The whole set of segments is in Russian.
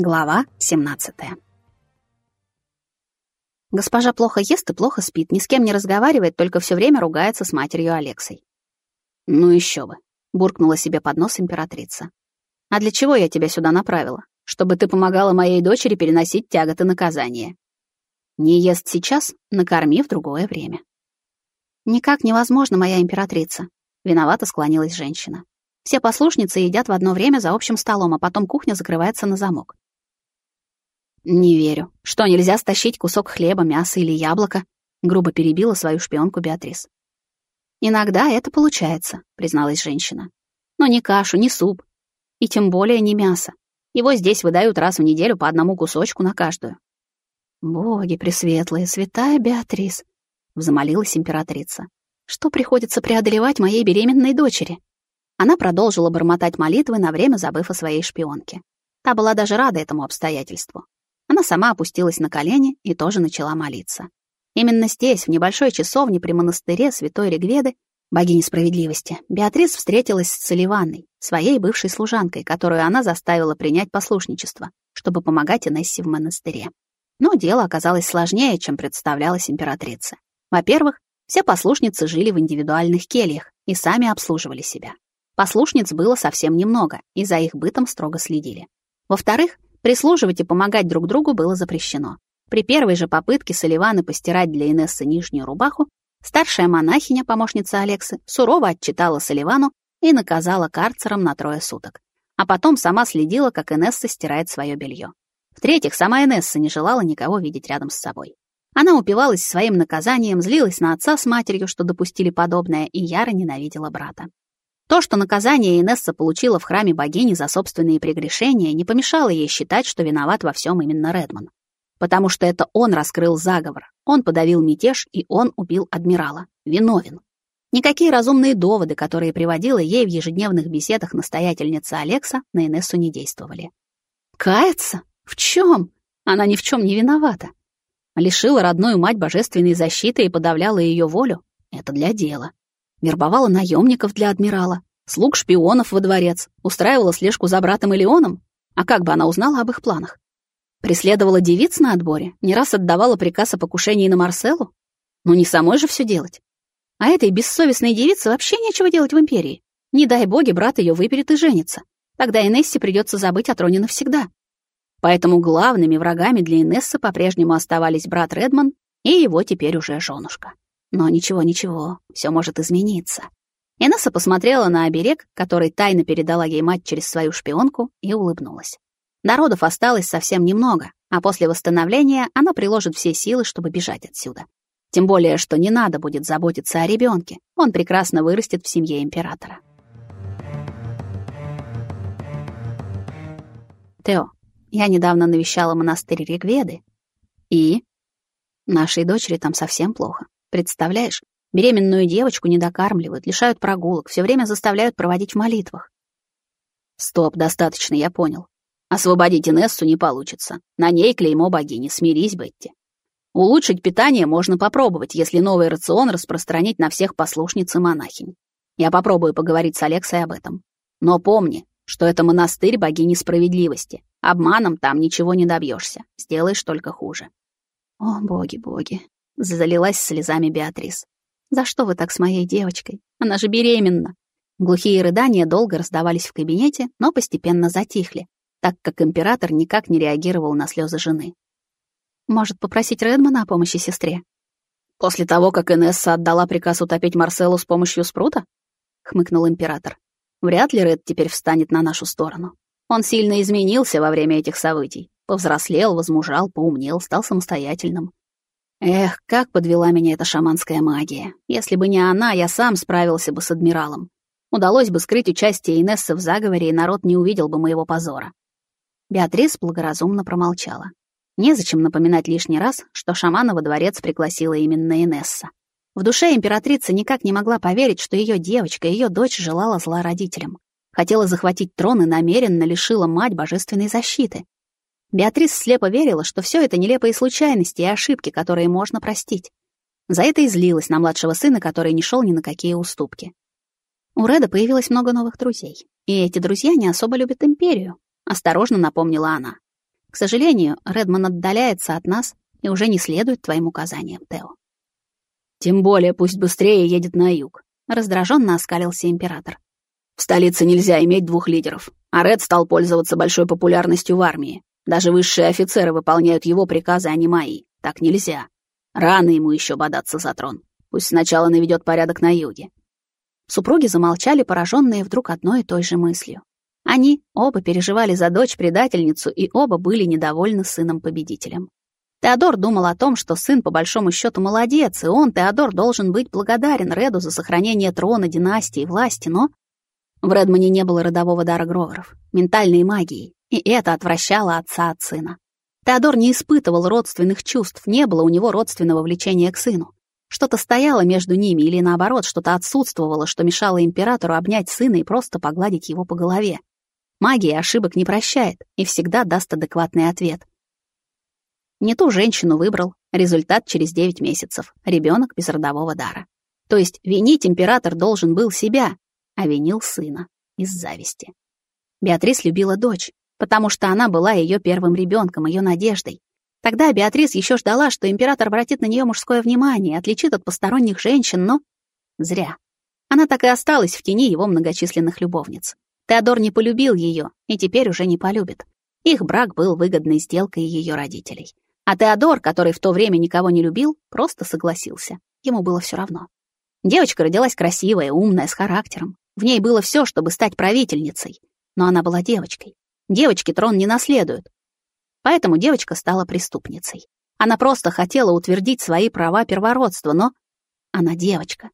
Глава 17. Госпожа плохо ест и плохо спит, ни с кем не разговаривает, только все время ругается с матерью Алексой. «Ну еще бы», — буркнула себе под нос императрица. «А для чего я тебя сюда направила? Чтобы ты помогала моей дочери переносить тяготы наказания. Не ест сейчас, накорми в другое время». «Никак невозможно, моя императрица», — виновато склонилась женщина. Все послушницы едят в одно время за общим столом, а потом кухня закрывается на замок. «Не верю. Что, нельзя стащить кусок хлеба, мяса или яблоко?» — грубо перебила свою шпионку Беатрис. «Иногда это получается», — призналась женщина. «Но не кашу, не суп. И тем более не мясо. Его здесь выдают раз в неделю по одному кусочку на каждую». «Боги пресветлые, святая Беатрис», — взмолилась императрица. «Что приходится преодолевать моей беременной дочери?» Она продолжила бормотать молитвы, на время забыв о своей шпионке. Та была даже рада этому обстоятельству. Она сама опустилась на колени и тоже начала молиться. Именно здесь, в небольшой часовне при монастыре Святой Регведы, богини справедливости, Беатрис встретилась с Соливанной, своей бывшей служанкой, которую она заставила принять послушничество, чтобы помогать Инессе в монастыре. Но дело оказалось сложнее, чем представлялась императрице. Во-первых, все послушницы жили в индивидуальных кельях и сами обслуживали себя. Послушниц было совсем немного, и за их бытом строго следили. Во-вторых, Прислуживать и помогать друг другу было запрещено. При первой же попытке Соливаны постирать для Инессы нижнюю рубаху, старшая монахиня, помощница Алексы, сурово отчитала Соливану и наказала карцером на трое суток. А потом сама следила, как Инесса стирает свое белье. В-третьих, сама Инесса не желала никого видеть рядом с собой. Она упивалась своим наказанием, злилась на отца с матерью, что допустили подобное, и яро ненавидела брата. То, что наказание Инесса получила в храме богини за собственные прегрешения, не помешало ей считать, что виноват во всем именно Редман. Потому что это он раскрыл заговор, он подавил мятеж и он убил адмирала. Виновен. Никакие разумные доводы, которые приводила ей в ежедневных беседах настоятельница Алекса, на Инессу не действовали. Каяться? В чем? Она ни в чем не виновата. Лишила родную мать божественной защиты и подавляла ее волю. Это для дела вербовала наемников для адмирала, слуг шпионов во дворец, устраивала слежку за братом Элеоном. А как бы она узнала об их планах? Преследовала девиц на отборе, не раз отдавала приказ о покушении на Марселу? Ну не самой же все делать. А этой бессовестной девице вообще нечего делать в империи. Не дай боги, брат ее выберет и женится. Тогда Инессе придется забыть о троне навсегда. Поэтому главными врагами для Инессы по-прежнему оставались брат Редман и его теперь уже женушка. Но ничего-ничего, все может измениться. Инесса посмотрела на оберег, который тайно передала ей мать через свою шпионку, и улыбнулась. Народов осталось совсем немного, а после восстановления она приложит все силы, чтобы бежать отсюда. Тем более, что не надо будет заботиться о ребенке, он прекрасно вырастет в семье императора. Тео, я недавно навещала монастырь Ригведы, и... Нашей дочери там совсем плохо. Представляешь, беременную девочку не докармливают, лишают прогулок, все время заставляют проводить в молитвах. Стоп, достаточно, я понял. Освободить Инессу не получится. На ней клеймо богини, смирись, Бетти. Улучшить питание можно попробовать, если новый рацион распространить на всех послушниц и монахинь. Я попробую поговорить с Алексой об этом. Но помни, что это монастырь богини справедливости. Обманом там ничего не добьешься, сделаешь только хуже. О, боги, боги, Залилась слезами Беатрис. «За что вы так с моей девочкой? Она же беременна!» Глухие рыдания долго раздавались в кабинете, но постепенно затихли, так как император никак не реагировал на слезы жены. «Может, попросить Редмана о помощи сестре?» «После того, как Инесса отдала приказ утопить Марселу с помощью спрута?» — хмыкнул император. «Вряд ли Ред теперь встанет на нашу сторону. Он сильно изменился во время этих событий. Повзрослел, возмужал, поумнел, стал самостоятельным. Эх, как подвела меня эта шаманская магия. Если бы не она, я сам справился бы с адмиралом. Удалось бы скрыть участие Инессы в заговоре, и народ не увидел бы моего позора. Беатрис благоразумно промолчала. Незачем напоминать лишний раз, что шамана во дворец пригласила именно Инесса. В душе императрица никак не могла поверить, что ее девочка, ее дочь желала зла родителям. Хотела захватить трон и намеренно лишила мать божественной защиты. Беатрис слепо верила, что все это нелепые случайности и ошибки, которые можно простить. За это и злилась на младшего сына, который не шел ни на какие уступки. У Реда появилось много новых друзей, и эти друзья не особо любят империю, осторожно напомнила она. К сожалению, Редман отдаляется от нас и уже не следует твоим указаниям, Тео. Тем более пусть быстрее едет на юг. Раздраженно оскалился император. В столице нельзя иметь двух лидеров, а Ред стал пользоваться большой популярностью в армии. Даже высшие офицеры выполняют его приказы, а не мои. Так нельзя. Рано ему еще бодаться за трон. Пусть сначала наведет порядок на юге. Супруги замолчали, пораженные вдруг одной и той же мыслью. Они оба переживали за дочь-предательницу и оба были недовольны сыном-победителем. Теодор думал о том, что сын по большому счету молодец, и он, Теодор, должен быть благодарен Реду за сохранение трона, династии, власти, но в Редмане не было родового дара Гроверов, ментальной магии, и это отвращало отца от сына. Теодор не испытывал родственных чувств, не было у него родственного влечения к сыну. Что-то стояло между ними или наоборот, что-то отсутствовало, что мешало императору обнять сына и просто погладить его по голове. Магия ошибок не прощает и всегда даст адекватный ответ. Не ту женщину выбрал. Результат через 9 месяцев. Ребенок без родового дара. То есть винить император должен был себя, а винил сына из зависти. Беатрис любила дочь, потому что она была ее первым ребенком, ее надеждой. Тогда Беатрис еще ждала, что император обратит на нее мужское внимание, отличит от посторонних женщин, но зря. Она так и осталась в тени его многочисленных любовниц. Теодор не полюбил ее и теперь уже не полюбит. Их брак был выгодной сделкой ее родителей. А Теодор, который в то время никого не любил, просто согласился. Ему было все равно. Девочка родилась красивая, умная, с характером. В ней было все, чтобы стать правительницей. Но она была девочкой. Девочки трон не наследуют. Поэтому девочка стала преступницей. Она просто хотела утвердить свои права первородства, но она девочка.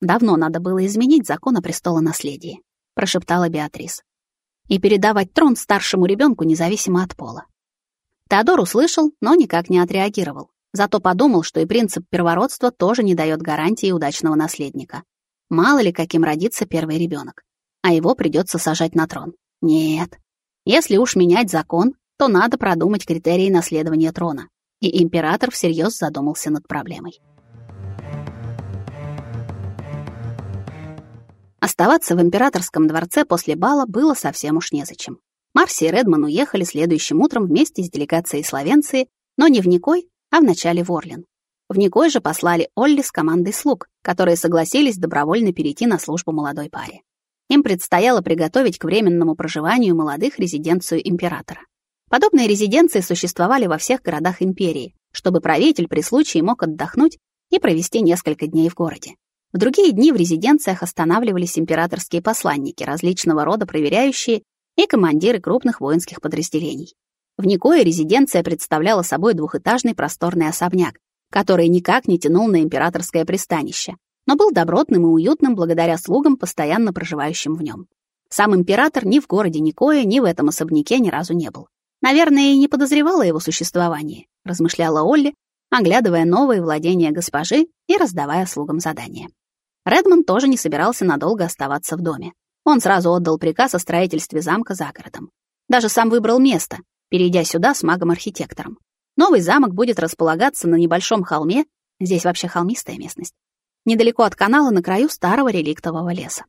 Давно надо было изменить закон о престолонаследии, прошептала Беатрис. И передавать трон старшему ребенку независимо от пола. Теодор услышал, но никак не отреагировал. Зато подумал, что и принцип первородства тоже не дает гарантии удачного наследника. Мало ли, каким родится первый ребенок. А его придется сажать на трон. Нет. Если уж менять закон, то надо продумать критерии наследования трона. И император всерьез задумался над проблемой. Оставаться в императорском дворце после бала было совсем уж незачем. Марси и Редман уехали следующим утром вместе с делегацией Словенции, но не в Никой, а в начале в Орлин. В Никой же послали Олли с командой слуг, которые согласились добровольно перейти на службу молодой паре. Им предстояло приготовить к временному проживанию молодых резиденцию императора. Подобные резиденции существовали во всех городах империи, чтобы правитель при случае мог отдохнуть и провести несколько дней в городе. В другие дни в резиденциях останавливались императорские посланники, различного рода проверяющие и командиры крупных воинских подразделений. В Никое резиденция представляла собой двухэтажный просторный особняк, который никак не тянул на императорское пристанище, но был добротным и уютным благодаря слугам, постоянно проживающим в нем. Сам император ни в городе Никое, ни в этом особняке ни разу не был. Наверное, и не подозревала его существование, размышляла Олли, оглядывая новые владения госпожи и раздавая слугам задания. Редмонд тоже не собирался надолго оставаться в доме. Он сразу отдал приказ о строительстве замка за городом. Даже сам выбрал место, перейдя сюда с магом-архитектором. Новый замок будет располагаться на небольшом холме, здесь вообще холмистая местность, недалеко от канала на краю старого реликтового леса.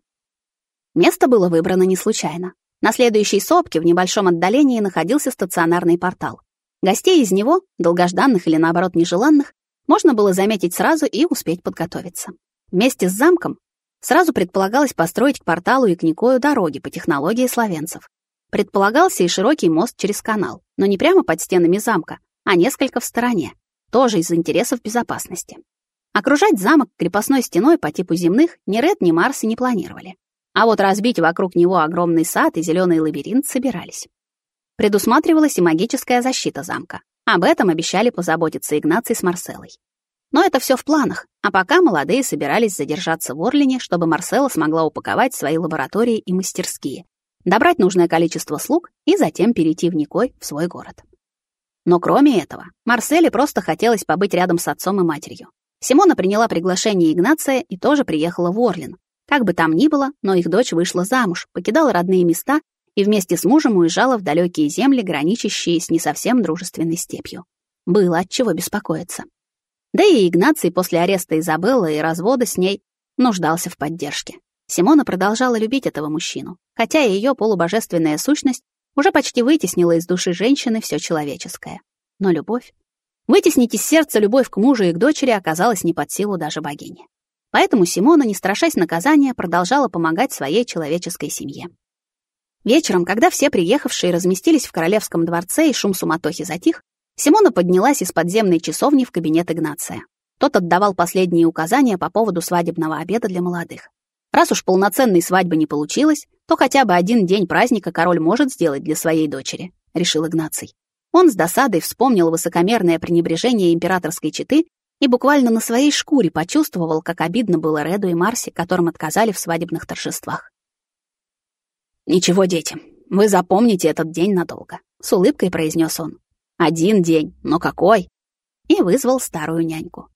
Место было выбрано не случайно. На следующей сопке в небольшом отдалении находился стационарный портал. Гостей из него, долгожданных или наоборот нежеланных, можно было заметить сразу и успеть подготовиться. Вместе с замком Сразу предполагалось построить к порталу и к Никою дороги по технологии словенцев. Предполагался и широкий мост через канал, но не прямо под стенами замка, а несколько в стороне, тоже из интересов безопасности. Окружать замок крепостной стеной по типу земных ни Ред, ни Марс не планировали. А вот разбить вокруг него огромный сад и зеленый лабиринт собирались. Предусматривалась и магическая защита замка. Об этом обещали позаботиться Игнаций с Марселой. Но это все в планах, а пока молодые собирались задержаться в Орлине, чтобы Марсела смогла упаковать свои лаборатории и мастерские, добрать нужное количество слуг и затем перейти в Никой, в свой город. Но кроме этого, Марселе просто хотелось побыть рядом с отцом и матерью. Симона приняла приглашение Игнация и тоже приехала в Орлин. Как бы там ни было, но их дочь вышла замуж, покидала родные места и вместе с мужем уезжала в далекие земли, граничащие с не совсем дружественной степью. Было от чего беспокоиться. Да и Игнаций после ареста Изабеллы и развода с ней нуждался в поддержке. Симона продолжала любить этого мужчину, хотя ее полубожественная сущность уже почти вытеснила из души женщины все человеческое. Но любовь... Вытеснить из сердца любовь к мужу и к дочери оказалась не под силу даже богини. Поэтому Симона, не страшась наказания, продолжала помогать своей человеческой семье. Вечером, когда все приехавшие разместились в королевском дворце и шум суматохи затих, Симона поднялась из подземной часовни в кабинет Игнация. Тот отдавал последние указания по поводу свадебного обеда для молодых. Раз уж полноценной свадьбы не получилось, то хотя бы один день праздника король может сделать для своей дочери, решил Игнаций. Он с досадой вспомнил высокомерное пренебрежение императорской четы и буквально на своей шкуре почувствовал, как обидно было Реду и Марсе, которым отказали в свадебных торжествах. «Ничего, дети, вы запомните этот день надолго», — с улыбкой произнес он. «Один день, но какой?» И вызвал старую няньку.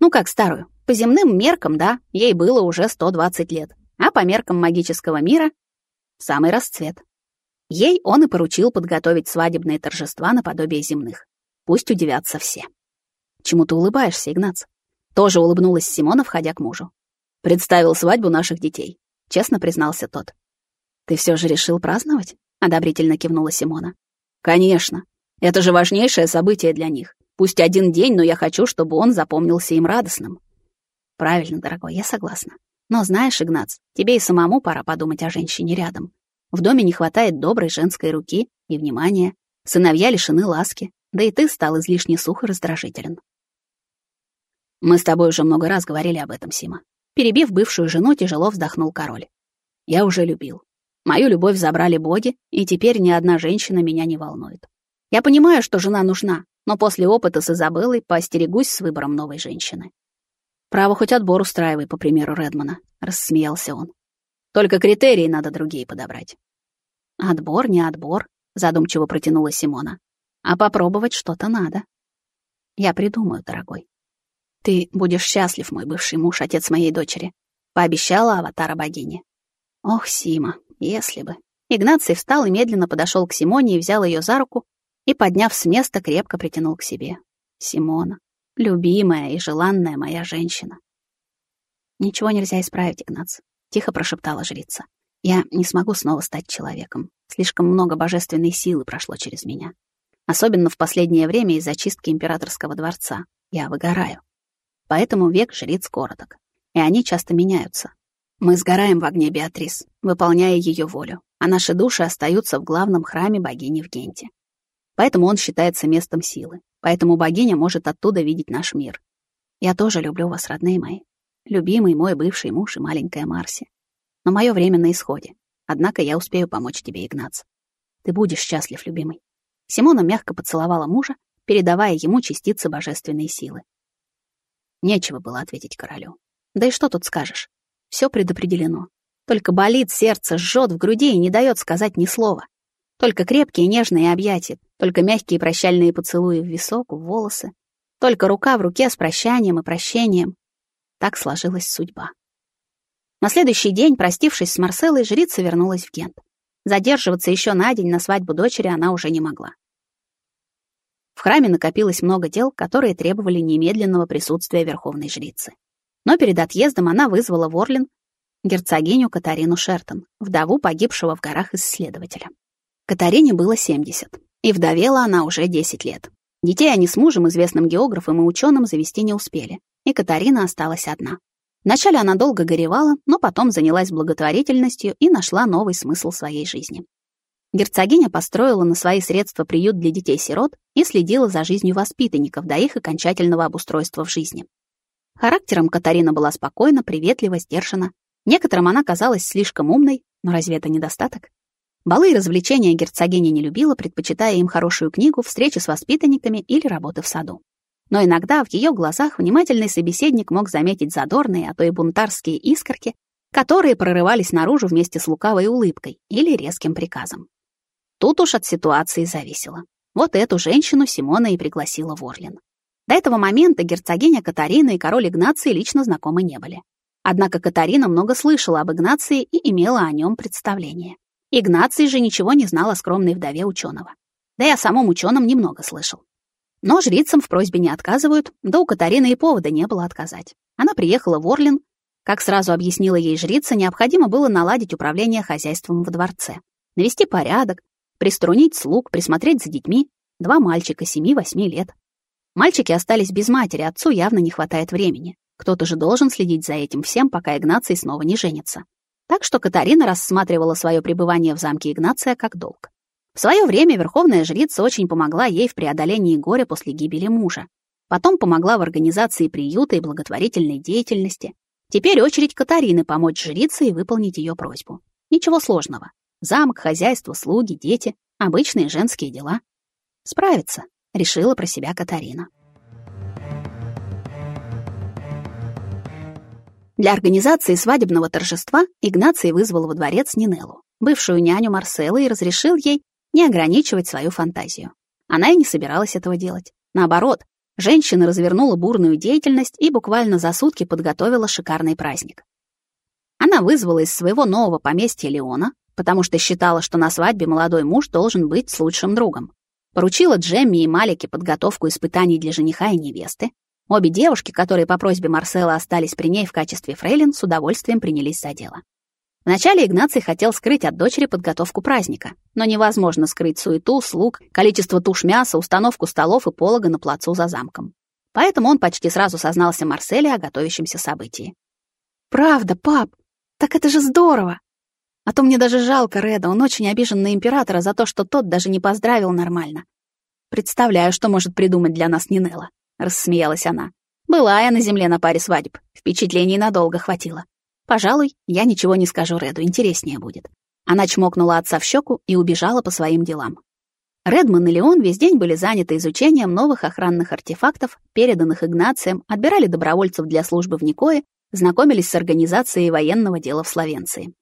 Ну как старую? По земным меркам, да, ей было уже 120 лет, а по меркам магического мира — самый расцвет. Ей он и поручил подготовить свадебные торжества наподобие земных. Пусть удивятся все. Чему ты улыбаешься, Игнац? Тоже улыбнулась Симона, входя к мужу. Представил свадьбу наших детей, честно признался тот. Ты все же решил праздновать? Одобрительно кивнула Симона. Конечно. Это же важнейшее событие для них. Пусть один день, но я хочу, чтобы он запомнился им радостным. Правильно, дорогой, я согласна. Но знаешь, Игнац, тебе и самому пора подумать о женщине рядом. В доме не хватает доброй женской руки и внимания. Сыновья лишены ласки, да и ты стал излишне сух и раздражителен. Мы с тобой уже много раз говорили об этом, Сима. Перебив бывшую жену, тяжело вздохнул король. Я уже любил. Мою любовь забрали боги, и теперь ни одна женщина меня не волнует. Я понимаю, что жена нужна, но после опыта с Изабеллой поостерегусь с выбором новой женщины. «Право хоть отбор устраивай, по примеру Редмана», — рассмеялся он. «Только критерии надо другие подобрать». «Отбор, не отбор», — задумчиво протянула Симона. «А попробовать что-то надо». «Я придумаю, дорогой». «Ты будешь счастлив, мой бывший муж, отец моей дочери», — пообещала аватара богини. «Ох, Сима, если бы». Игнаций встал и медленно подошел к Симоне и взял ее за руку, и, подняв с места, крепко притянул к себе. Симона, любимая и желанная моя женщина. «Ничего нельзя исправить, Игнац», — тихо прошептала жрица. «Я не смогу снова стать человеком. Слишком много божественной силы прошло через меня. Особенно в последнее время из-за чистки императорского дворца. Я выгораю. Поэтому век жриц короток, и они часто меняются. Мы сгораем в огне Беатрис, выполняя ее волю, а наши души остаются в главном храме богини в Генте. Поэтому он считается местом силы. Поэтому богиня может оттуда видеть наш мир. Я тоже люблю вас, родные мои. Любимый мой бывший муж и маленькая Марси. Но мое время на исходе. Однако я успею помочь тебе, Игнац. Ты будешь счастлив, любимый. Симона мягко поцеловала мужа, передавая ему частицы божественной силы. Нечего было ответить королю. Да и что тут скажешь? Все предопределено. Только болит сердце, жжет в груди и не дает сказать ни слова. Только крепкие нежные объятия, только мягкие прощальные поцелуи в висок, в волосы, только рука в руке с прощанием и прощением. Так сложилась судьба. На следующий день, простившись с Марселой, жрица вернулась в Гент. Задерживаться еще на день на свадьбу дочери она уже не могла. В храме накопилось много дел, которые требовали немедленного присутствия верховной жрицы. Но перед отъездом она вызвала в Орлин герцогиню Катарину Шертон, вдову погибшего в горах исследователя. Катарине было 70, и вдовела она уже 10 лет. Детей они с мужем, известным географом и ученым, завести не успели, и Катарина осталась одна. Вначале она долго горевала, но потом занялась благотворительностью и нашла новый смысл своей жизни. Герцогиня построила на свои средства приют для детей-сирот и следила за жизнью воспитанников до их окончательного обустройства в жизни. Характером Катарина была спокойна, приветлива, сдержана. Некоторым она казалась слишком умной, но разве это недостаток? Балы и развлечения герцогиня не любила, предпочитая им хорошую книгу, встречи с воспитанниками или работы в саду. Но иногда в ее глазах внимательный собеседник мог заметить задорные, а то и бунтарские искорки, которые прорывались наружу вместе с лукавой улыбкой или резким приказом. Тут уж от ситуации зависело. Вот эту женщину Симона и пригласила в Орлин. До этого момента герцогиня Катарина и король Игнаций лично знакомы не были. Однако Катарина много слышала об Игнации и имела о нем представление. Игнаций же ничего не знал о скромной вдове ученого. Да и о самом ученом немного слышал. Но жрицам в просьбе не отказывают, да у Катарины и повода не было отказать. Она приехала в Орлин. Как сразу объяснила ей жрица, необходимо было наладить управление хозяйством в дворце, навести порядок, приструнить слуг, присмотреть за детьми. Два мальчика, семи-восьми лет. Мальчики остались без матери, отцу явно не хватает времени. Кто-то же должен следить за этим всем, пока Игнаций снова не женится. Так что Катарина рассматривала свое пребывание в замке Игнация как долг. В свое время верховная жрица очень помогла ей в преодолении горя после гибели мужа. Потом помогла в организации приюта и благотворительной деятельности. Теперь очередь Катарины помочь жрице и выполнить ее просьбу. Ничего сложного. Замок, хозяйство, слуги, дети — обычные женские дела. Справится, решила про себя Катарина. Для организации свадебного торжества Игнаций вызвал во дворец Нинеллу, бывшую няню Марселы, и разрешил ей не ограничивать свою фантазию. Она и не собиралась этого делать. Наоборот, женщина развернула бурную деятельность и буквально за сутки подготовила шикарный праздник. Она вызвала из своего нового поместья Леона, потому что считала, что на свадьбе молодой муж должен быть с лучшим другом. Поручила Джемми и Малике подготовку испытаний для жениха и невесты, Обе девушки, которые по просьбе Марсела остались при ней в качестве фрейлин, с удовольствием принялись за дело. Вначале Игнаций хотел скрыть от дочери подготовку праздника, но невозможно скрыть суету, слуг, количество туш мяса, установку столов и полога на плацу за замком. Поэтому он почти сразу сознался Марселе о готовящемся событии. «Правда, пап, так это же здорово! А то мне даже жалко Реда, он очень обижен на императора за то, что тот даже не поздравил нормально. Представляю, что может придумать для нас Нинелла рассмеялась она. Была я на земле на паре свадеб. Впечатлений надолго хватило. Пожалуй, я ничего не скажу Реду, интереснее будет. Она чмокнула отца в щеку и убежала по своим делам. Редман и Леон весь день были заняты изучением новых охранных артефактов, переданных Игнацием, отбирали добровольцев для службы в Никое, знакомились с организацией военного дела в Словенции.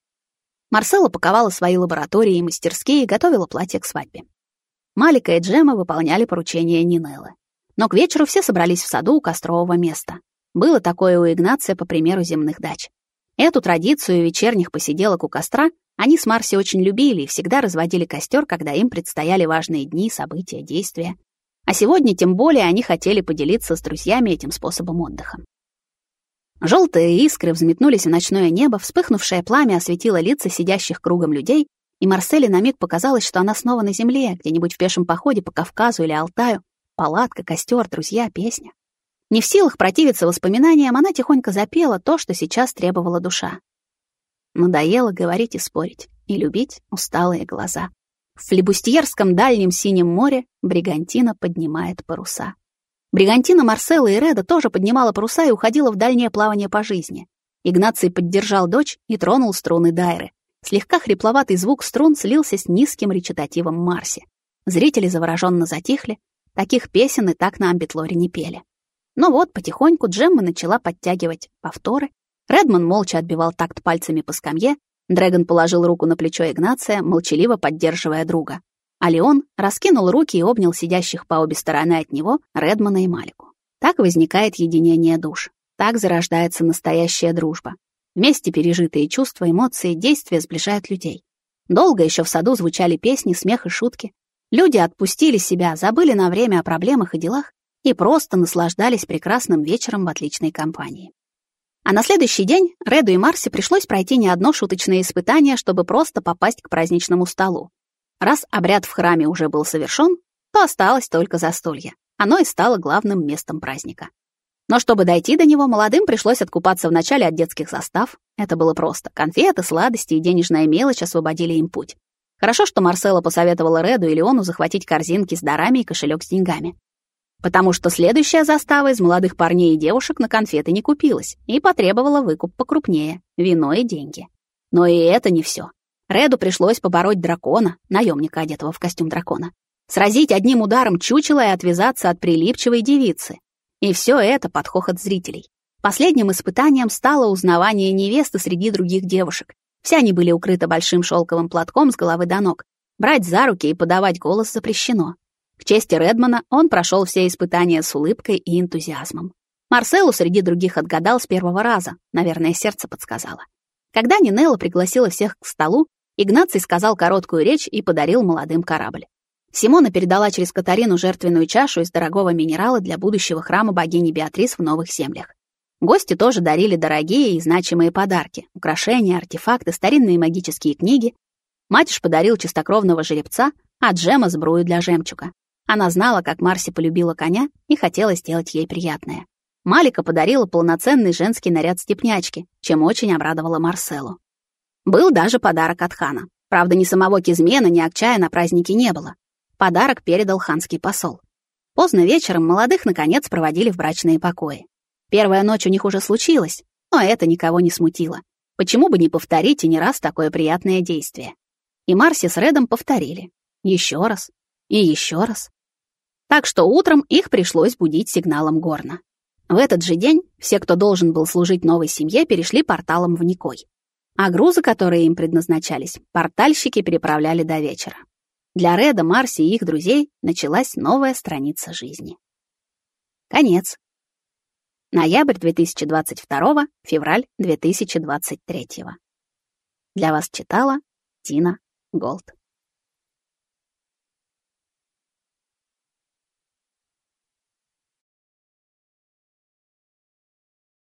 Марсела паковала свои лаборатории и мастерские и готовила платье к свадьбе. Малика и Джема выполняли поручения Нинеллы. Но к вечеру все собрались в саду у кострового места. Было такое у Игнация по примеру земных дач. Эту традицию вечерних посиделок у костра они с Марси очень любили и всегда разводили костер, когда им предстояли важные дни, события, действия. А сегодня тем более они хотели поделиться с друзьями этим способом отдыха. Желтые искры взметнулись в ночное небо, вспыхнувшее пламя осветило лица сидящих кругом людей, и Марселе на миг показалось, что она снова на земле, где-нибудь в пешем походе по Кавказу или Алтаю, Палатка, костер, друзья, песня. Не в силах противиться воспоминаниям, она тихонько запела то, что сейчас требовала душа. Надоело говорить и спорить, и любить усталые глаза. В флебустьерском дальнем синем море Бригантина поднимает паруса. Бригантина Марсела и Реда тоже поднимала паруса и уходила в дальнее плавание по жизни. Игнаций поддержал дочь и тронул струны Дайры. Слегка хрипловатый звук струн слился с низким речитативом Марси. Зрители завороженно затихли, Таких песен и так на амбитлоре не пели. Но вот потихоньку Джемма начала подтягивать повторы. Редман молча отбивал такт пальцами по скамье. Дрэгон положил руку на плечо Игнация, молчаливо поддерживая друга. А Леон раскинул руки и обнял сидящих по обе стороны от него Редмана и Малику. Так возникает единение душ. Так зарождается настоящая дружба. Вместе пережитые чувства, эмоции, действия сближают людей. Долго еще в саду звучали песни, смех и шутки. Люди отпустили себя, забыли на время о проблемах и делах и просто наслаждались прекрасным вечером в отличной компании. А на следующий день Реду и Марсе пришлось пройти не одно шуточное испытание, чтобы просто попасть к праздничному столу. Раз обряд в храме уже был совершен, то осталось только застолье. Оно и стало главным местом праздника. Но чтобы дойти до него, молодым пришлось откупаться вначале от детских застав. Это было просто. Конфеты, сладости и денежная мелочь освободили им путь. Хорошо, что Марсела посоветовала Реду и Леону захватить корзинки с дарами и кошелек с деньгами. Потому что следующая застава из молодых парней и девушек на конфеты не купилась и потребовала выкуп покрупнее — вино и деньги. Но и это не все. Реду пришлось побороть дракона, наемника, одетого в костюм дракона, сразить одним ударом чучело и отвязаться от прилипчивой девицы. И все это под хохот зрителей. Последним испытанием стало узнавание невесты среди других девушек, все они были укрыты большим шелковым платком с головы до ног. Брать за руки и подавать голос запрещено. К чести Редмана он прошел все испытания с улыбкой и энтузиазмом. Марселу среди других отгадал с первого раза, наверное, сердце подсказало. Когда Нинелла пригласила всех к столу, Игнаций сказал короткую речь и подарил молодым корабль. Симона передала через Катарину жертвенную чашу из дорогого минерала для будущего храма богини Беатрис в новых землях. Гости тоже дарили дорогие и значимые подарки, украшения, артефакты, старинные магические книги. Матиш подарил чистокровного жеребца, а Джема — сбрую для жемчуга. Она знала, как Марси полюбила коня и хотела сделать ей приятное. Малика подарила полноценный женский наряд степнячки, чем очень обрадовала Марселу. Был даже подарок от хана. Правда, ни самого Кизмена, ни Акчая на празднике не было. Подарок передал ханский посол. Поздно вечером молодых, наконец, проводили в брачные покои. Первая ночь у них уже случилась, но это никого не смутило. Почему бы не повторить и не раз такое приятное действие? И Марси с Редом повторили. Еще раз. И еще раз. Так что утром их пришлось будить сигналом горна. В этот же день все, кто должен был служить новой семье, перешли порталом в Никой. А грузы, которые им предназначались, портальщики переправляли до вечера. Для Реда, Марси и их друзей началась новая страница жизни. Конец. Ноябрь 2022, февраль 2023. Для вас читала Тина Голд.